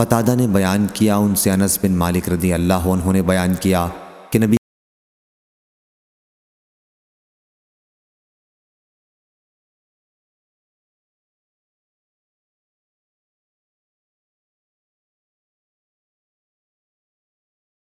قطادہ نے بیان کیا، ان سے انس بن مالک رضی اللہ عنہ نے بیان کیا کہ نبی